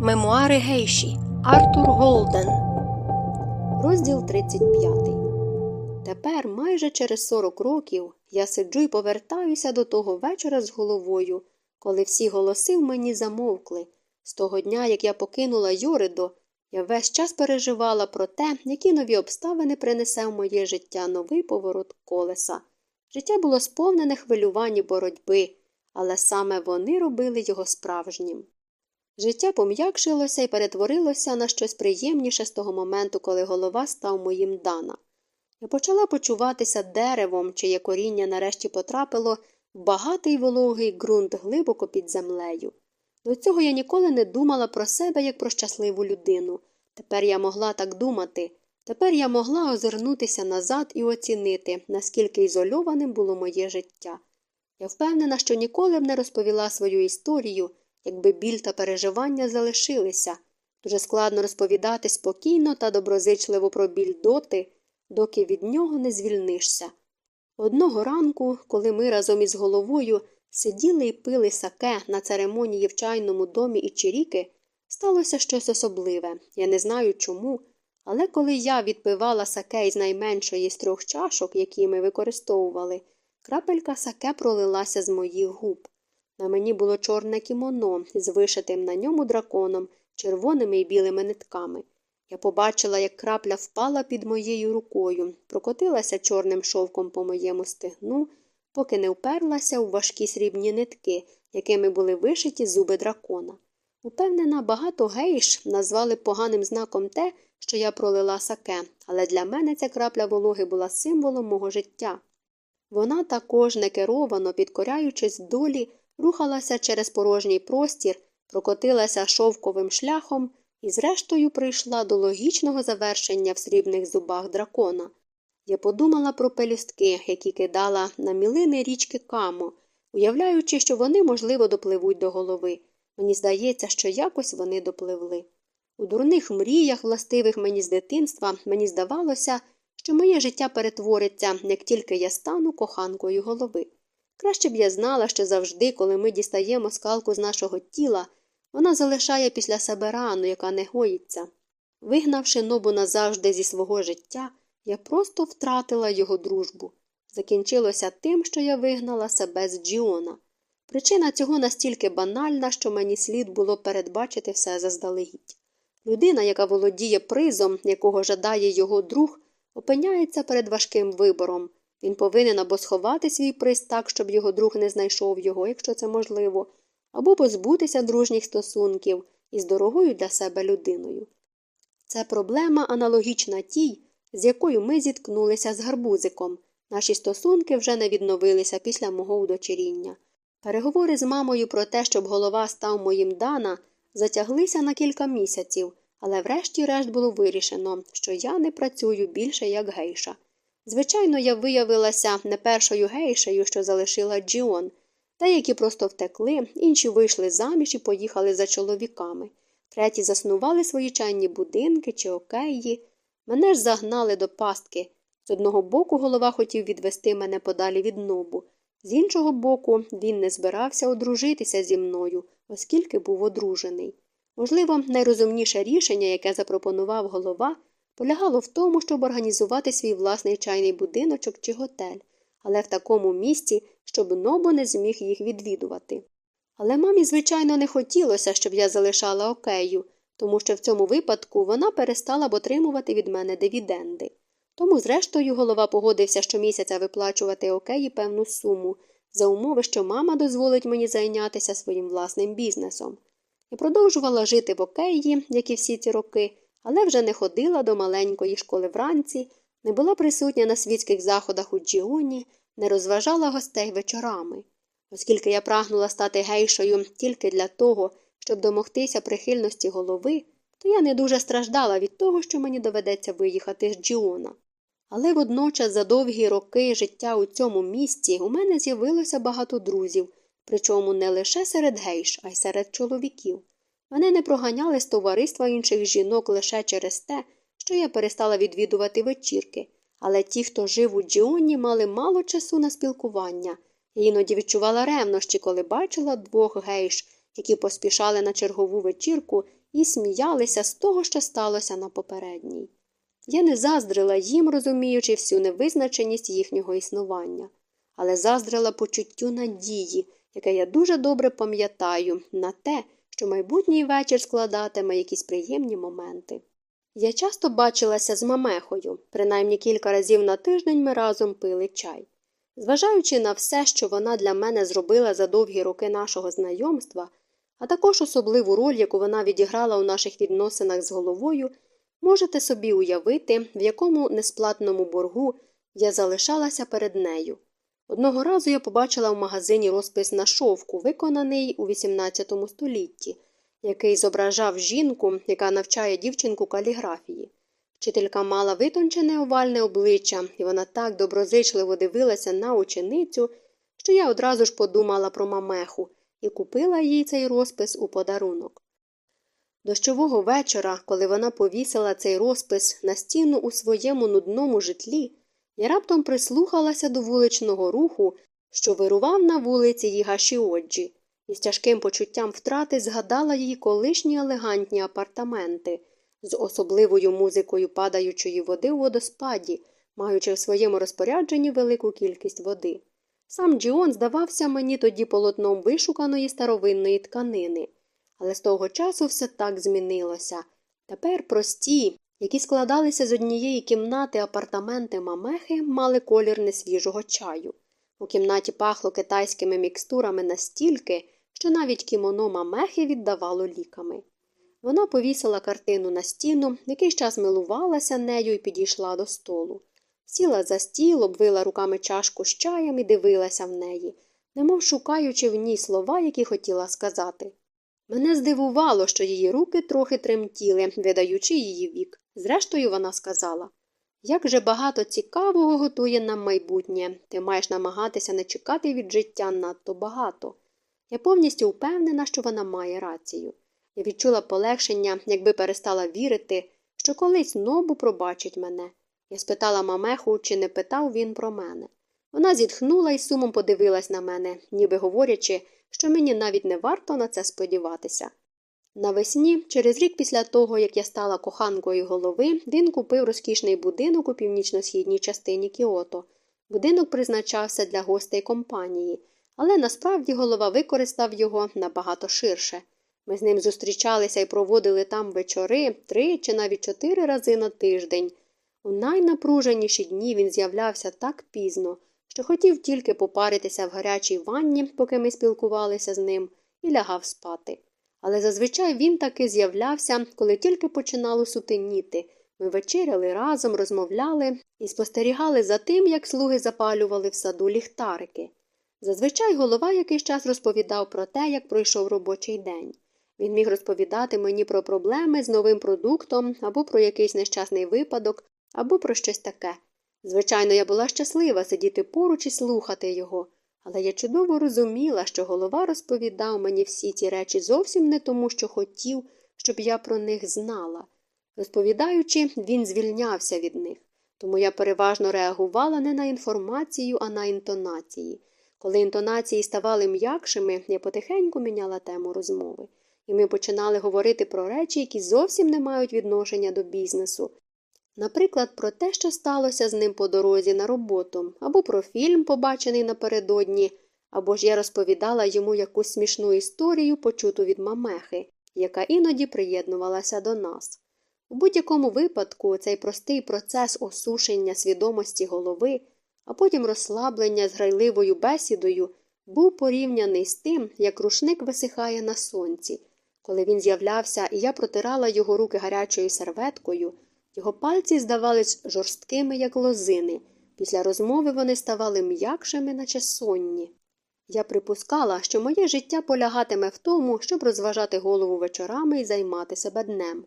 Мемуари гейші Артур Голден. Розділ 35. Тепер, майже через 40 років, я сиджу і повертаюся до того вечора з головою, коли всі голоси в мені замовкли. З того дня, як я покинула Йоридо, я весь час переживала про те, які нові обставини принесе в моє життя новий поворот колеса. Життя було сповнене хвилювань боротьби, але саме вони робили його справжнім. Життя пом'якшилося і перетворилося на щось приємніше з того моменту, коли голова став моїм дана. Я почала почуватися деревом, чиє коріння нарешті потрапило в багатий вологий ґрунт глибоко під землею. До цього я ніколи не думала про себе як про щасливу людину. Тепер я могла так думати. Тепер я могла озирнутися назад і оцінити, наскільки ізольованим було моє життя. Я впевнена, що ніколи б не розповіла свою історію якби біль та переживання залишилися. Дуже складно розповідати спокійно та доброзичливо про біль доти, доки від нього не звільнишся. Одного ранку, коли ми разом із головою сиділи і пили саке на церемонії в чайному домі і Чиріки, сталося щось особливе. Я не знаю чому, але коли я відпивала саке із найменшої з трьох чашок, які ми використовували, крапелька саке пролилася з моїх губ. На мені було чорне кімоно з вишитим на ньому драконом, червоними і білими нитками. Я побачила, як крапля впала під моєю рукою, прокотилася чорним шовком по моєму стегну, поки не вперлася у важкі срібні нитки, якими були вишиті зуби дракона. Упевнена, багато гейш назвали поганим знаком те, що я пролила саке, але для мене ця крапля вологи була символом мого життя. Вона також некеровано, підкоряючись долі, рухалася через порожній простір, прокотилася шовковим шляхом і, зрештою, прийшла до логічного завершення в срібних зубах дракона. Я подумала про пелюстки, які кидала на мілини річки Камо, уявляючи, що вони, можливо, допливуть до голови. Мені здається, що якось вони допливли. У дурних мріях, властивих мені з дитинства, мені здавалося, що моє життя перетвориться, як тільки я стану коханкою голови. Краще б я знала, що завжди, коли ми дістаємо скалку з нашого тіла, вона залишає після себе рану, яка не гоїться. Вигнавши нобу назавжди зі свого життя, я просто втратила його дружбу. Закінчилося тим, що я вигнала себе з Джіона. Причина цього настільки банальна, що мені слід було передбачити все заздалегідь. Людина, яка володіє призом, якого жадає його друг, опиняється перед важким вибором він повинен або сховати свій приз так, щоб його друг не знайшов його, якщо це можливо, або позбутися дружніх стосунків із дорогою для себе людиною. Це проблема аналогічна тій, з якою ми зіткнулися з гарбузиком. Наші стосунки вже не відновилися після мого удочеріння. Переговори з мамою про те, щоб голова став моїм Дана, затяглися на кілька місяців, але врешті-решт було вирішено, що я не працюю більше як гейша. Звичайно, я виявилася не першою гейшею, що залишила Джіон. Деякі просто втекли, інші вийшли заміж і поїхали за чоловіками. Треті заснували свої чайні будинки чи океї. Мене ж загнали до пастки. З одного боку голова хотів відвести мене подалі від нобу, з іншого боку, він не збирався одружитися зі мною, оскільки був одружений. Можливо, найрозумніше рішення, яке запропонував голова, полягало в тому, щоб організувати свій власний чайний будиночок чи готель, але в такому місці, щоб Нобо не зміг їх відвідувати. Але мамі, звичайно, не хотілося, щоб я залишала окею, тому що в цьому випадку вона перестала б отримувати від мене дивіденди. Тому, зрештою, голова погодився щомісяця виплачувати океї певну суму, за умови, що мама дозволить мені зайнятися своїм власним бізнесом. Я продовжувала жити в океї, як і всі ці роки, але вже не ходила до маленької школи вранці, не була присутня на світських заходах у Джіоні, не розважала гостей вечорами. Оскільки я прагнула стати гейшою тільки для того, щоб домогтися прихильності голови, то я не дуже страждала від того, що мені доведеться виїхати з Джіона. Але водночас за довгі роки життя у цьому місті у мене з'явилося багато друзів, причому не лише серед гейш, а й серед чоловіків. Мене не проганяли з товариства інших жінок лише через те, що я перестала відвідувати вечірки, але ті, хто жив у Джіоні, мали мало часу на спілкування. Я іноді відчувала ревнощі, коли бачила двох гейш, які поспішали на чергову вечірку і сміялися з того, що сталося на попередній. Я не заздрила їм, розуміючи всю невизначеність їхнього існування, але заздрила почуттю надії, яке я дуже добре пам'ятаю, на те, що майбутній вечір складатиме якісь приємні моменти. Я часто бачилася з мамехою, принаймні кілька разів на тиждень ми разом пили чай. Зважаючи на все, що вона для мене зробила за довгі роки нашого знайомства, а також особливу роль, яку вона відіграла у наших відносинах з головою, можете собі уявити, в якому несплатному боргу я залишалася перед нею. Одного разу я побачила в магазині розпис на шовку, виконаний у XVIII столітті, який зображав жінку, яка навчає дівчинку каліграфії. Вчителька мала витончене овальне обличчя, і вона так доброзичливо дивилася на ученицю, що я одразу ж подумала про мамеху і купила їй цей розпис у подарунок. Дощового вечора, коли вона повісила цей розпис на стіну у своєму нудному житлі, я раптом прислухалася до вуличного руху, що вирував на вулиці Їгашіоджі, і з тяжким почуттям втрати згадала її колишні елегантні апартаменти з особливою музикою падаючої води у водоспаді, маючи в своєму розпорядженні велику кількість води. Сам Джіон здавався мені тоді полотном вишуканої старовинної тканини, але з того часу все так змінилося. Тепер прості, які складалися з однієї кімнати апартаменти мамехи, мали колір несвіжого чаю. У кімнаті пахло китайськими мікстурами настільки, що навіть кімоно мамехи віддавало ліками. Вона повісила картину на стіну, якийсь час милувалася нею і підійшла до столу. Сіла за стіл, обвила руками чашку з чаєм і дивилася в неї, немов шукаючи в ній слова, які хотіла сказати. Мене здивувало, що її руки трохи тремтіли, видаючи її вік. Зрештою, вона сказала як же багато цікавого готує нам майбутнє, ти маєш намагатися не чекати від життя надто багато. Я повністю впевнена, що вона має рацію. Я відчула полегшення, якби перестала вірити, що колись нобу пробачить мене. Я спитала мамеху, чи не питав він про мене. Вона зітхнула і сумом подивилась на мене, ніби говорячи, що мені навіть не варто на це сподіватися. Навесні, через рік після того, як я стала коханкою голови, він купив розкішний будинок у північно-східній частині Кіото. Будинок призначався для гостей компанії, але насправді голова використав його набагато ширше. Ми з ним зустрічалися і проводили там вечори три чи навіть чотири рази на тиждень. У найнапруженіші дні він з'являвся так пізно, що хотів тільки попаритися в гарячій ванні, поки ми спілкувалися з ним, і лягав спати. Але зазвичай він таки з'являвся, коли тільки починало сутеніти. Ми вечеряли разом, розмовляли і спостерігали за тим, як слуги запалювали в саду ліхтарики. Зазвичай голова якийсь час розповідав про те, як пройшов робочий день. Він міг розповідати мені про проблеми з новим продуктом або про якийсь нещасний випадок, або про щось таке. Звичайно, я була щаслива сидіти поруч і слухати його, але я чудово розуміла, що голова розповідав мені всі ці речі зовсім не тому, що хотів, щоб я про них знала. Розповідаючи, він звільнявся від них, тому я переважно реагувала не на інформацію, а на інтонації. Коли інтонації ставали м'якшими, я потихеньку міняла тему розмови, і ми починали говорити про речі, які зовсім не мають відношення до бізнесу, Наприклад, про те, що сталося з ним по дорозі на роботу, або про фільм, побачений напередодні, або ж я розповідала йому якусь смішну історію, почуту від мамехи, яка іноді приєднувалася до нас. У будь-якому випадку цей простий процес осушення свідомості голови, а потім розслаблення з грайливою бесідою, був порівняний з тим, як рушник висихає на сонці. Коли він з'являвся, і я протирала його руки гарячою серветкою. Його пальці здавались жорсткими, як лозини. Після розмови вони ставали м'якшими, наче сонні. Я припускала, що моє життя полягатиме в тому, щоб розважати голову вечорами і займати себе днем.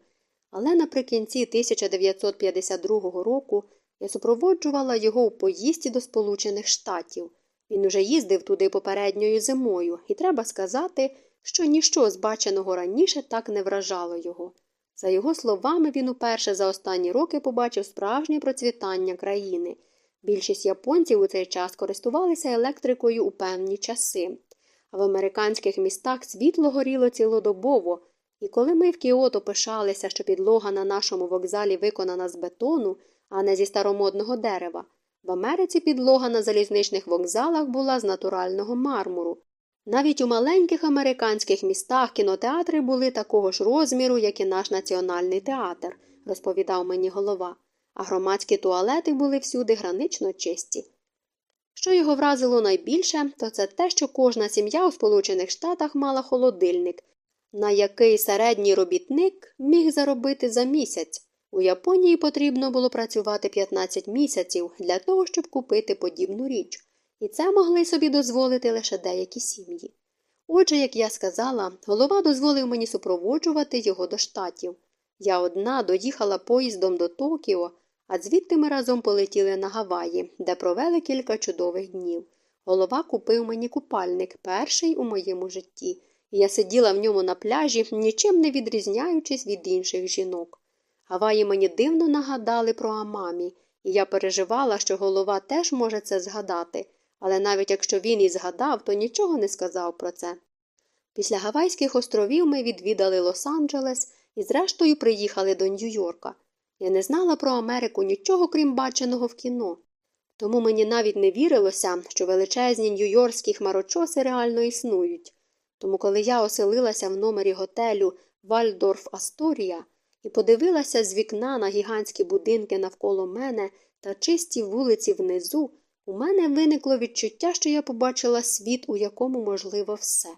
Але наприкінці 1952 року я супроводжувала його у поїзді до Сполучених Штатів. Він уже їздив туди попередньою зимою, і треба сказати, що ніщо з баченого раніше так не вражало його. За його словами, він уперше за останні роки побачив справжнє процвітання країни. Більшість японців у цей час користувалися електрикою у певні часи, а в американських містах світло горіло цілодобово, І коли ми в Кіото пишалися, що підлога на нашому вокзалі виконана з бетону, а не зі старомодного дерева, в Америці підлога на залізничних вокзалах була з натурального мармуру. Навіть у маленьких американських містах кінотеатри були такого ж розміру, як і наш національний театр, розповідав мені голова, а громадські туалети були всюди гранично чисті. Що його вразило найбільше, то це те, що кожна сім'я у Сполучених Штатах мала холодильник, на який середній робітник міг заробити за місяць. У Японії потрібно було працювати 15 місяців для того, щоб купити подібну річ, і це могли собі дозволити лише деякі сім'ї. Отже, як я сказала, голова дозволив мені супроводжувати його до штатів. Я одна доїхала поїздом до Токіо, а звідти ми разом полетіли на Гаваї, де провели кілька чудових днів. Голова купив мені купальник, перший у моєму житті, і я сиділа в ньому на пляжі, нічим не відрізняючись від інших жінок. Гаваї мені дивно нагадали про Амамі, і я переживала, що голова теж може це згадати, але навіть якщо він і згадав, то нічого не сказав про це. Після Гавайських островів ми відвідали Лос-Анджелес і, зрештою, приїхали до Нью-Йорка. Я не знала про Америку нічого, крім баченого в кіно. Тому мені навіть не вірилося, що величезні нью-йоркські хмарочоси реально існують. Тому, коли я оселилася в номері готелю Вальдорф Асторія і подивилася з вікна на гігантські будинки навколо мене та чисті вулиці внизу, у мене виникло відчуття, що я побачила світ, у якому можливо все.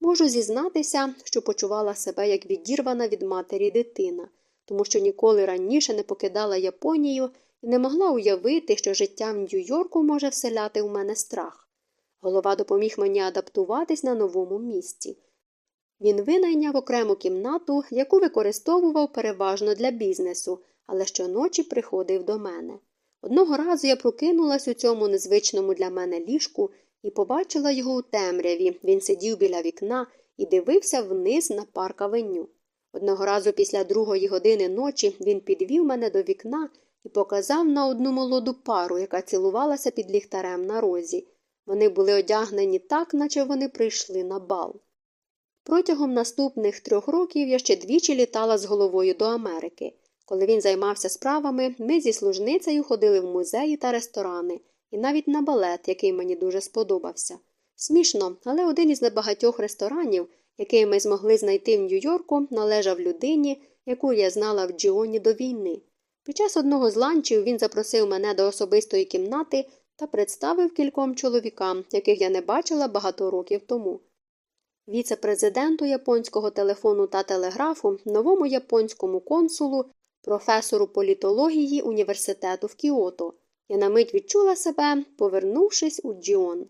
Можу зізнатися, що почувала себе як відірвана від матері дитина тому що ніколи раніше не покидала Японію і не могла уявити, що життя в Нью-Йорку може вселяти в мене страх. Голова допоміг мені адаптуватись на новому місці. Він винайняв окрему кімнату, яку використовував переважно для бізнесу, але щоночі приходив до мене. Одного разу я прокинулась у цьому незвичному для мене ліжку і побачила його у темряві. Він сидів біля вікна і дивився вниз на парк авеню. Одного разу після другої години ночі він підвів мене до вікна і показав на одну молоду пару, яка цілувалася під ліхтарем на розі. Вони були одягнені так, наче вони прийшли на бал. Протягом наступних трьох років я ще двічі літала з головою до Америки. Коли він займався справами, ми зі служницею ходили в музеї та ресторани, і навіть на балет, який мені дуже сподобався. Смішно, але один із небагатьох ресторанів який ми змогли знайти в Нью-Йорку, належав людині, яку я знала в Джіоні до війни. Під час одного з ланчів він запросив мене до особистої кімнати та представив кільком чоловікам, яких я не бачила багато років тому. Віце-президенту японського телефону та телеграфу, новому японському консулу, професору політології університету в Кіото. Я на мить відчула себе, повернувшись у Джіон.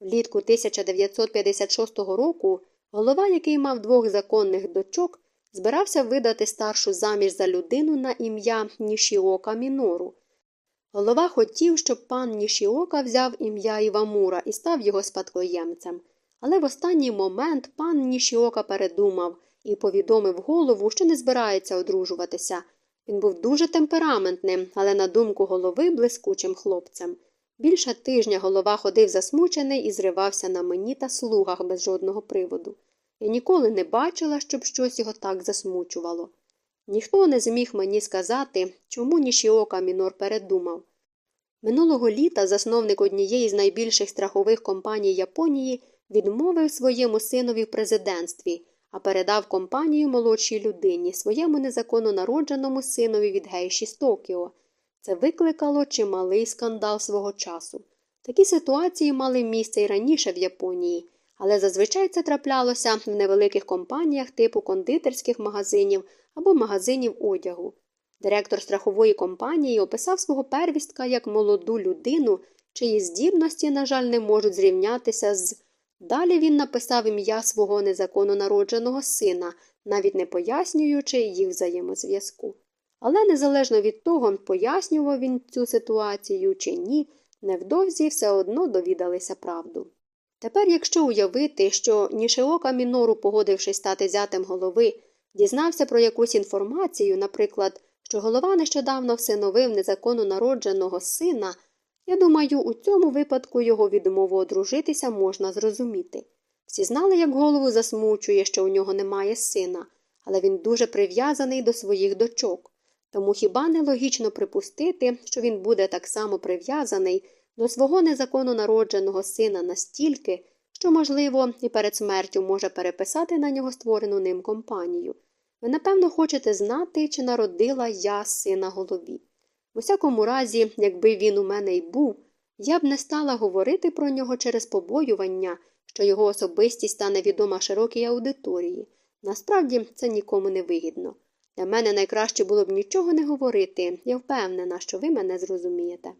Влітку 1956 року Голова, який мав двох законних дочок, збирався видати старшу заміж за людину на ім'я Нішіока Мінору. Голова хотів, щоб пан Нішіока взяв ім'я Івамура і став його спадкоємцем. Але в останній момент пан Нішіока передумав і повідомив голову, що не збирається одружуватися. Він був дуже темпераментним, але, на думку голови, блискучим хлопцем. Більше тижня голова ходив засмучений і зривався на мені та слугах без жодного приводу. Я ніколи не бачила, щоб щось його так засмучувало. Ніхто не зміг мені сказати, чому Нішіока Мінор передумав. Минулого літа засновник однієї з найбільших страхових компаній Японії відмовив своєму синові в президентстві, а передав компанію молодшій людині, своєму незаконно народженому синові від гейші з Токіо. Це викликало чималий скандал свого часу. Такі ситуації мали місце й раніше в Японії, але зазвичай це траплялося в невеликих компаніях типу кондитерських магазинів або магазинів одягу. Директор страхової компанії описав свого первістка як молоду людину, чиї здібності, на жаль, не можуть зрівнятися з. Далі він написав ім'я свого незаконно народженого сина, навіть не пояснюючи їх взаємозв'язку. Але незалежно від того, пояснював він цю ситуацію чи ні, невдовзі все одно довідалися правду. Тепер, якщо уявити, що Нішеока Мінору, погодившись стати зятем голови, дізнався про якусь інформацію, наприклад, що голова нещодавно всиновив незаконно народженого сина, я думаю, у цьому випадку його відмову одружитися можна зрозуміти. Всі знали, як голову засмучує, що у нього немає сина, але він дуже прив'язаний до своїх дочок. Тому хіба не логічно припустити, що він буде так само прив'язаний до свого незаконно народженого сина настільки, що, можливо, і перед смертю може переписати на нього створену ним компанію. Ви, напевно, хочете знати, чи народила я сина голові. В усякому разі, якби він у мене й був, я б не стала говорити про нього через побоювання, що його особистість стане відома широкій аудиторії. Насправді це нікому не вигідно. Для мене найкраще було б нічого не говорити, я впевнена, що ви мене зрозумієте.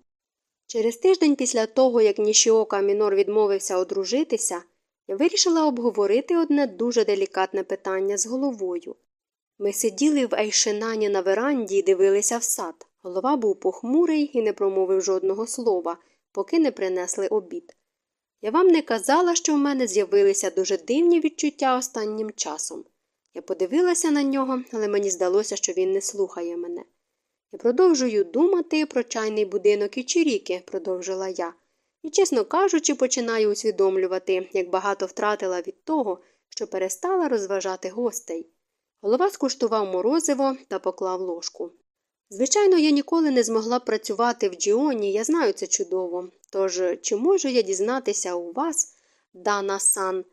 Через тиждень після того, як Нішіока Мінор відмовився одружитися, я вирішила обговорити одне дуже делікатне питання з головою. Ми сиділи в Ейшинані на веранді і дивилися в сад. Голова був похмурий і не промовив жодного слова, поки не принесли обід. Я вам не казала, що в мене з'явилися дуже дивні відчуття останнім часом. Я подивилася на нього, але мені здалося, що він не слухає мене. Я продовжую думати про чайний будинок і чиріки, продовжила я, і, чесно кажучи, починаю усвідомлювати, як багато втратила від того, що перестала розважати гостей. Голова скуштував морозиво та поклав ложку. Звичайно, я ніколи не змогла працювати в Джіоні, я знаю це чудово. Тож, чи можу я дізнатися у вас, Дана Сан,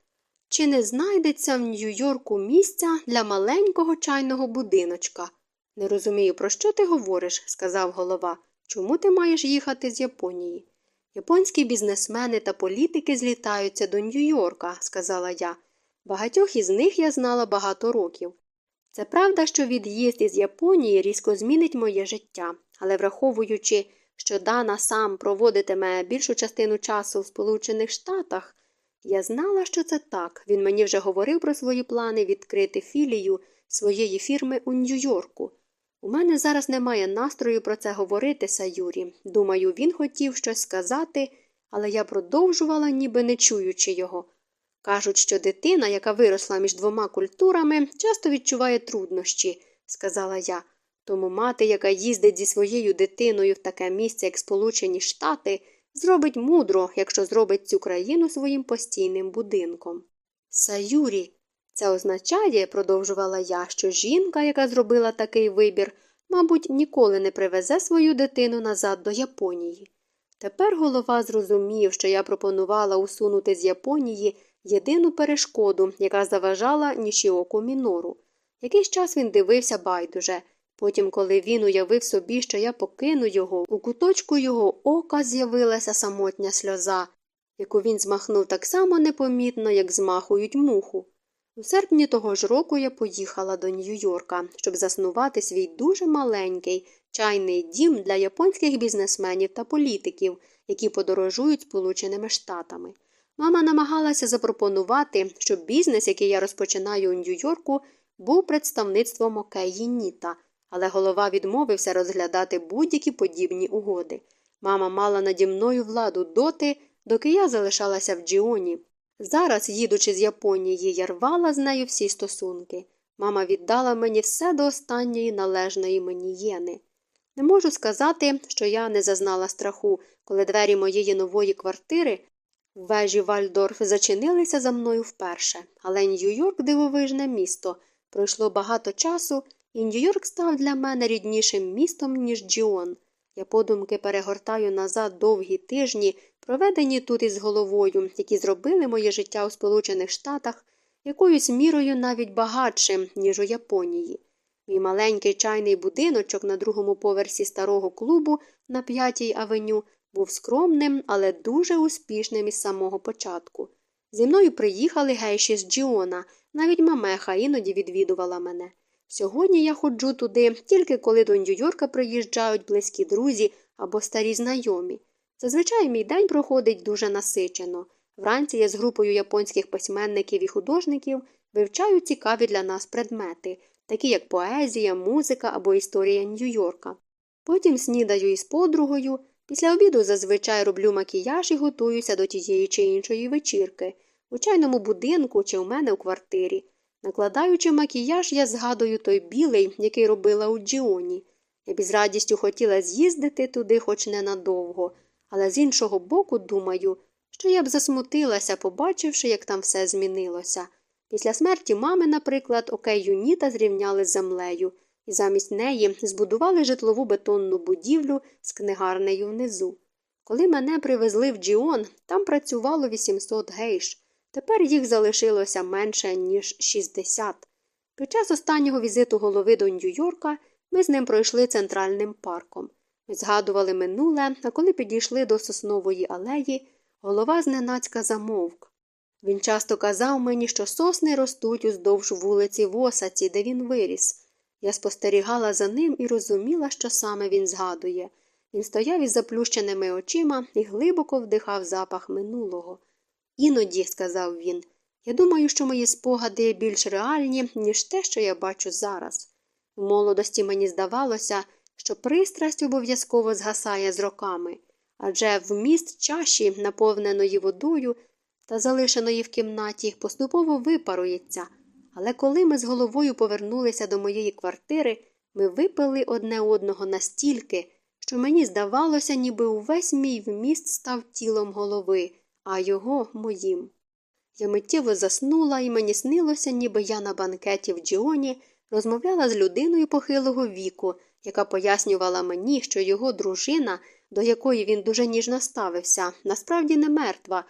чи не знайдеться в Нью-Йорку місця для маленького чайного будиночка? Не розумію, про що ти говориш, сказав голова. Чому ти маєш їхати з Японії? Японські бізнесмени та політики злітаються до Нью-Йорка, сказала я. Багатьох із них я знала багато років. Це правда, що від'їзд із Японії різко змінить моє життя, але враховуючи, що Дана сам проводитиме більшу частину часу в Сполучених Штатах, я знала, що це так. Він мені вже говорив про свої плани відкрити філію своєї фірми у Нью-Йорку. У мене зараз немає настрою про це говорити, Саюрі. Думаю, він хотів щось сказати, але я продовжувала, ніби не чуючи його. Кажуть, що дитина, яка виросла між двома культурами, часто відчуває труднощі, сказала я. Тому мати, яка їздить зі своєю дитиною в таке місце, як Сполучені Штати, зробить мудро, якщо зробить цю країну своїм постійним будинком. Саюрі, це означає, продовжувала я, що жінка, яка зробила такий вибір, мабуть, ніколи не привезе свою дитину назад до Японії. Тепер голова зрозумів, що я пропонувала усунути з Японії єдину перешкоду, яка заважала Нішіоку мінору. Якийсь час він дивився байдуже. Потім, коли він уявив собі, що я покину його, у куточку його ока з'явилася самотня сльоза, яку він змахнув так само непомітно, як змахують муху. У серпні того ж року я поїхала до Нью-Йорка, щоб заснувати свій дуже маленький чайний дім для японських бізнесменів та політиків, які подорожують Сполученими Штатами. Мама намагалася запропонувати, щоб бізнес, який я розпочинаю у Нью-Йорку, був представництвом Океї Ніта, але голова відмовився розглядати будь-які подібні угоди. Мама мала наді мною владу доти, доки я залишалася в Джіоні. Зараз, їдучи з Японії, я рвала з нею всі стосунки. Мама віддала мені все до останньої належної мені єни. Не можу сказати, що я не зазнала страху, коли двері моєї нової квартири вежі Вальдорф зачинилися за мною вперше, але Нью-Йорк дивовижне місто. Пройшло багато часу, і Нью-Йорк став для мене ріднішим містом, ніж Джіон. Я подумки перегортаю назад довгі тижні, проведені тут із головою, які зробили моє життя у Сполучених Штатах якоюсь мірою навіть багатшим, ніж у Японії. Мій маленький чайний будиночок на другому поверсі старого клубу на п'ятій авеню був скромним, але дуже успішним із самого початку. Зі мною приїхали гейші з Джіона, навіть мамеха іноді відвідувала мене. Сьогодні я ходжу туди, тільки коли до Нью-Йорка приїжджають близькі друзі або старі знайомі. Зазвичай мій день проходить дуже насичено. Вранці я з групою японських письменників і художників вивчаю цікаві для нас предмети, такі як поезія, музика або історія Нью-Йорка. Потім снідаю із подругою, Після обіду зазвичай роблю макіяж і готуюся до тієї чи іншої вечірки, у чайному будинку чи у мене у квартирі. Накладаючи макіяж, я згадую той білий, який робила у Джіоні. Я б із радістю хотіла з'їздити туди хоч ненадовго, але з іншого боку думаю, що я б засмутилася, побачивши, як там все змінилося. Після смерті мами, наприклад, окей Юніта зрівняли з землею, і замість неї збудували житлову бетонну будівлю з книгарнею внизу. Коли мене привезли в Джіон, там працювало 800 гейш. Тепер їх залишилося менше, ніж 60. Під час останнього візиту голови до Нью-Йорка ми з ним пройшли центральним парком. Ми згадували минуле, а коли підійшли до соснової алеї, голова зненацька замовк. Він часто казав мені, що сосни ростуть уздовж вулиці в Осаці, де він виріс. Я спостерігала за ним і розуміла, що саме він згадує. Він стояв із заплющеними очима і глибоко вдихав запах минулого. Іноді, сказав він, я думаю, що мої спогади більш реальні, ніж те, що я бачу зараз. В молодості мені здавалося, що пристрасть обов'язково згасає з роками, адже вміст чаші, наповненої водою та залишеної в кімнаті, поступово випарується. Але коли ми з головою повернулися до моєї квартири, ми випили одне одного настільки, що мені здавалося, ніби увесь мій вміст став тілом голови, а його моїм. Я миттєво заснула, і мені снилося, ніби я на банкеті в Джіоні розмовляла з людиною похилого віку, яка пояснювала мені, що його дружина, до якої він дуже ніжно ставився, насправді не мертва,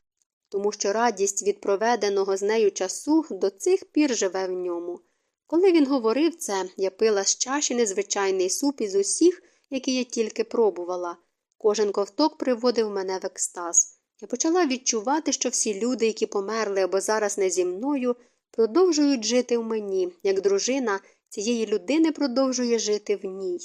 тому що радість від проведеного з нею часу до цих пір живе в ньому. Коли він говорив це, я пила з чаші незвичайний суп із усіх, які я тільки пробувала. Кожен ковток приводив мене в екстаз. Я почала відчувати, що всі люди, які померли або зараз не зі мною, продовжують жити в мені, як дружина цієї людини продовжує жити в ній.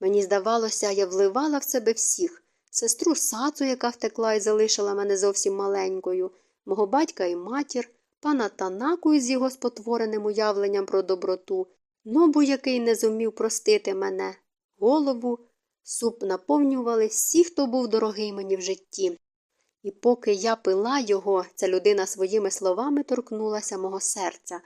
Мені здавалося, я вливала в себе всіх сестру сацу, яка втекла і залишила мене зовсім маленькою, мого батька і матір, пана Танаку із його спотвореним уявленням про доброту, нобу, який не зумів простити мене, голову. Суп наповнювали всі, хто був дорогий мені в житті. І поки я пила його, ця людина своїми словами торкнулася мого серця.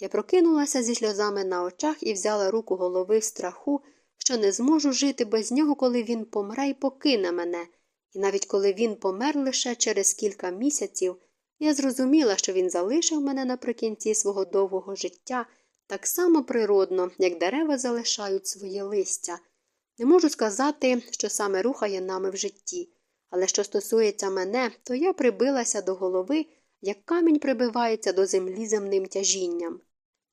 Я прокинулася зі сльозами на очах і взяла руку голови в страху, що не зможу жити без нього, коли він помре і покине мене. І навіть коли він помер лише через кілька місяців, я зрозуміла, що він залишив мене наприкінці свого довгого життя так само природно, як дерева залишають своє листя. Не можу сказати, що саме рухає нами в житті, але що стосується мене, то я прибилася до голови, як камінь прибивається до землі земним тяжінням.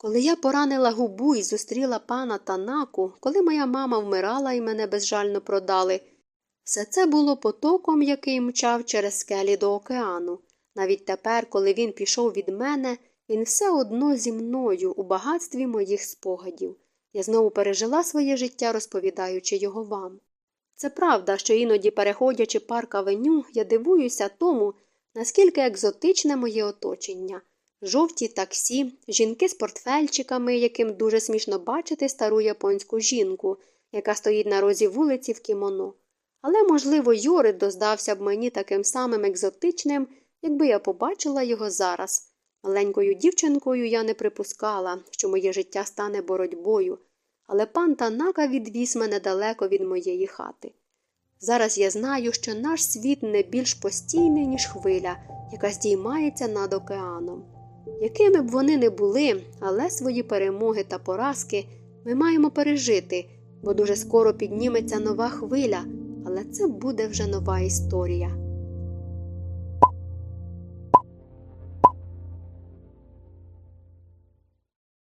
Коли я поранила губу і зустріла пана Танаку, коли моя мама вмирала і мене безжально продали, все це було потоком, який мчав через скелі до океану. Навіть тепер, коли він пішов від мене, він все одно зі мною у багатстві моїх спогадів. Я знову пережила своє життя, розповідаючи його вам. Це правда, що іноді, переходячи парк авеню, я дивуюся тому, наскільки екзотичне моє оточення жовті таксі, жінки з портфельчиками, яким дуже смішно бачити стару японську жінку, яка стоїть на розі вулиці в кімоно. Але, можливо, Йорид доздався б мені таким самим екзотичним, якби я побачила його зараз. Маленькою дівчинкою я не припускала, що моє життя стане боротьбою, але пан Танака відвіз мене далеко від моєї хати. Зараз я знаю, що наш світ не більш постійний, ніж хвиля, яка здіймається над океаном. Якими б вони не були, але свої перемоги та поразки ми маємо пережити, бо дуже скоро підніметься нова хвиля, але це буде вже нова історія.